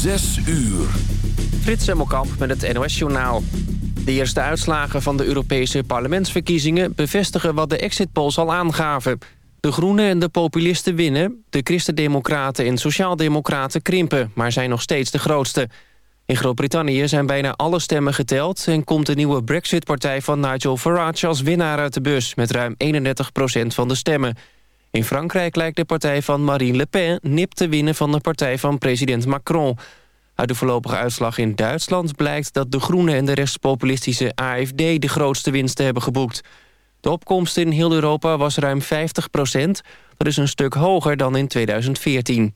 Zes uur. Frits Hemmelkamp met het NOS-journaal. De eerste uitslagen van de Europese parlementsverkiezingen... bevestigen wat de exit polls al aangaven. De Groenen en de populisten winnen. De Christen-Democraten en Sociaaldemocraten krimpen... maar zijn nog steeds de grootste. In Groot-Brittannië zijn bijna alle stemmen geteld... en komt de nieuwe Brexit-partij van Nigel Farage als winnaar uit de bus... met ruim 31% van de stemmen... In Frankrijk lijkt de partij van Marine Le Pen nip te winnen van de partij van president Macron. Uit de voorlopige uitslag in Duitsland blijkt dat de Groenen en de rechtspopulistische AFD de grootste winsten hebben geboekt. De opkomst in heel Europa was ruim 50 procent. Dat is een stuk hoger dan in 2014.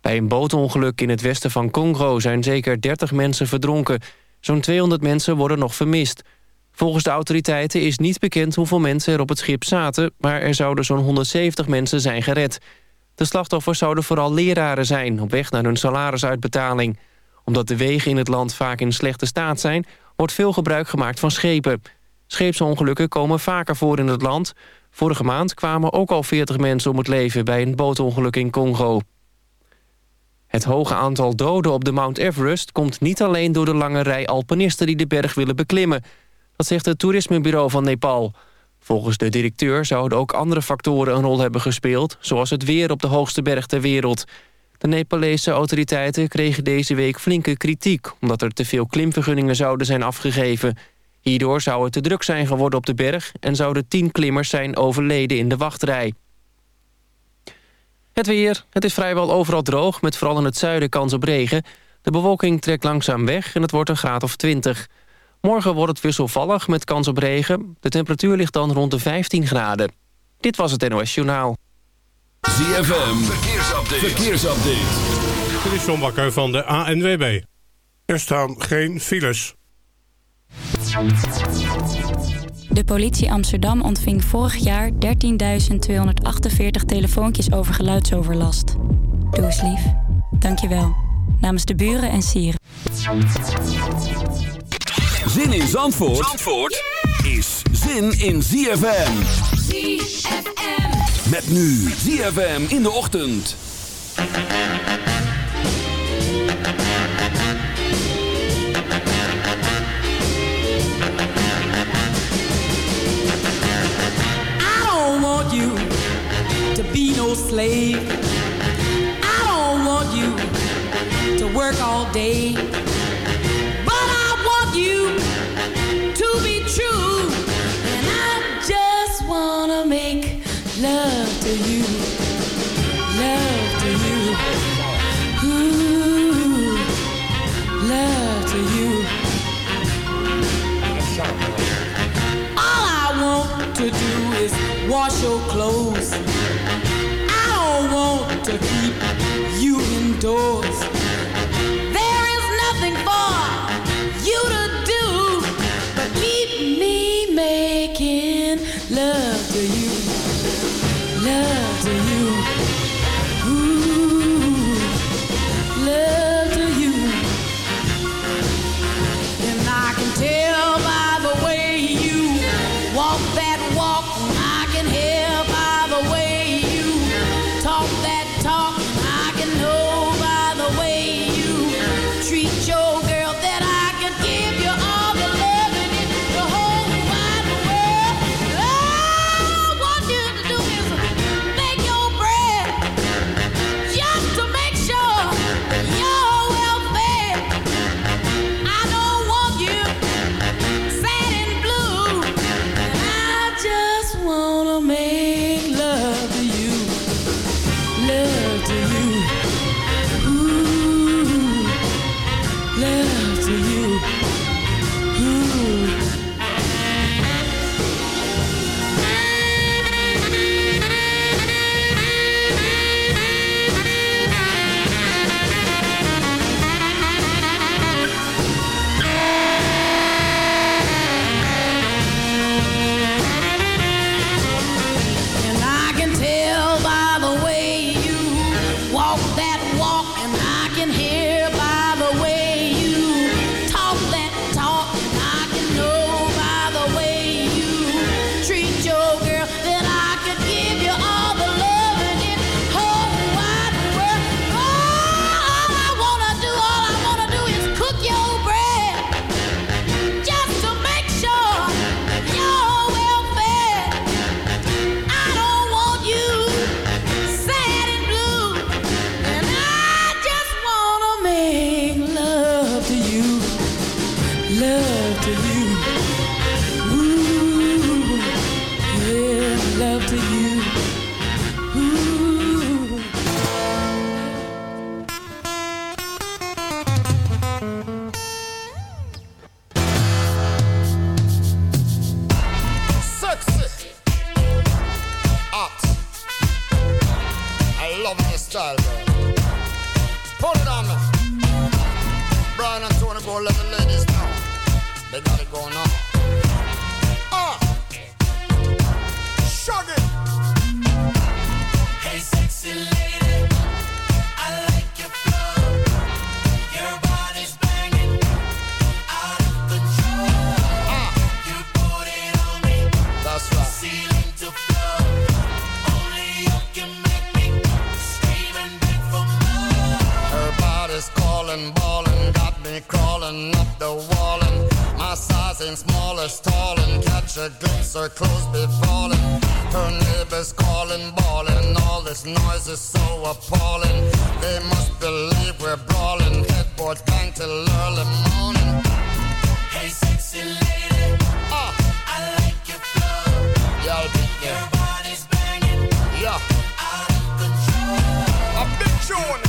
Bij een bootongeluk in het westen van Congo zijn zeker 30 mensen verdronken. Zo'n 200 mensen worden nog vermist. Volgens de autoriteiten is niet bekend hoeveel mensen er op het schip zaten... maar er zouden zo'n 170 mensen zijn gered. De slachtoffers zouden vooral leraren zijn... op weg naar hun salarisuitbetaling. Omdat de wegen in het land vaak in slechte staat zijn... wordt veel gebruik gemaakt van schepen. Scheepsongelukken komen vaker voor in het land. Vorige maand kwamen ook al 40 mensen om het leven... bij een bootongeluk in Congo. Het hoge aantal doden op de Mount Everest... komt niet alleen door de lange rij alpinisten die de berg willen beklimmen... Dat zegt het toerismebureau van Nepal. Volgens de directeur zouden ook andere factoren een rol hebben gespeeld... zoals het weer op de hoogste berg ter wereld. De Nepalese autoriteiten kregen deze week flinke kritiek... omdat er te veel klimvergunningen zouden zijn afgegeven. Hierdoor zou het te druk zijn geworden op de berg... en zouden tien klimmers zijn overleden in de wachtrij. Het weer. Het is vrijwel overal droog, met vooral in het zuiden kans op regen. De bewolking trekt langzaam weg en het wordt een graad of 20. Morgen wordt het wisselvallig met kans op regen. De temperatuur ligt dan rond de 15 graden. Dit was het NOS Journaal. ZFM, verkeersupdate. verkeersupdate. Dit is John Bakker van de ANWB. Er staan geen files. De politie Amsterdam ontving vorig jaar 13.248 telefoontjes over geluidsoverlast. Doe eens lief. Dank je wel. Namens de buren en sieren. Zin in Zandvoort, Zandvoort is zin in ZFM. ZFM. Met nu ZFM in de ochtend. I don't want you to be no slave. I don't want you to work all day. True. And I just wanna make love to you. Love to you. Ooh, love to you. All I want to do is wash your clothes. I don't want to keep you indoors. childbirth. Hold it on me. Brian and Tony go let the ladies know. They got it going on. the gates are closed be falling. Her neighbors calling, bawling. All this noise is so appalling. They must believe we're brawling. Headboards bang till early morning. Hey, sexy lady. Uh. I like your flow. Yo, your body's banging. Yeah. Out of control. I'm been chewing.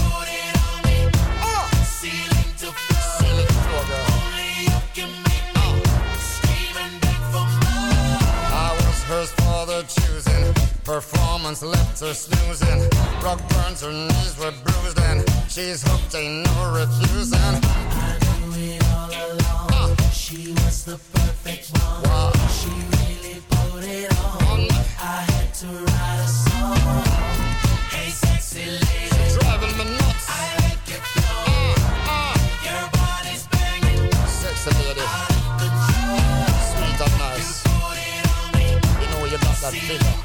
performance left her snoozing. Rock burns, her knees were bruised, and she's hooked, ain't no refusing. I knew it all along. She was the perfect one. Wow. She really put it on. I had to write a song. Hey, sexy lady. She's driving me nuts. I like it flow. Uh, uh. Your body's banging. Sexy lady. Sweet and nice. You, you know you got that feeling.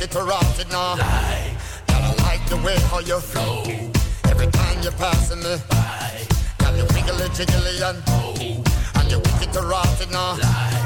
like it or rotted now. Lie. Gotta like the way how you flow. Every time you're passing me by. Got you wiggly jiggly and oh. And you're wicked to rotted now. Lie.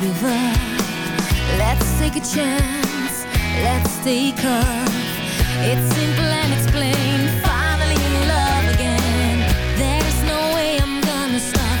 give. Let's take a chance. Let's take off. It's simple and it's plain. Finally in love again. There's no way I'm gonna stop.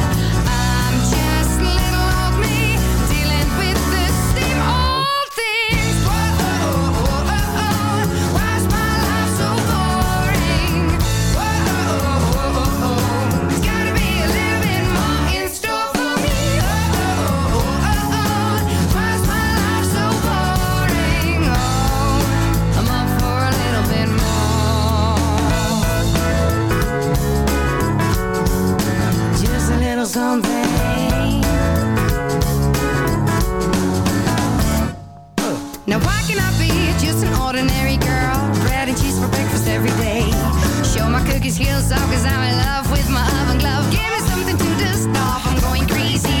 Now why can I be just an ordinary girl? Bread and cheese for breakfast every day. Show my cookie skills off cause I'm in love with my oven glove. Give me something to dust off, I'm going crazy.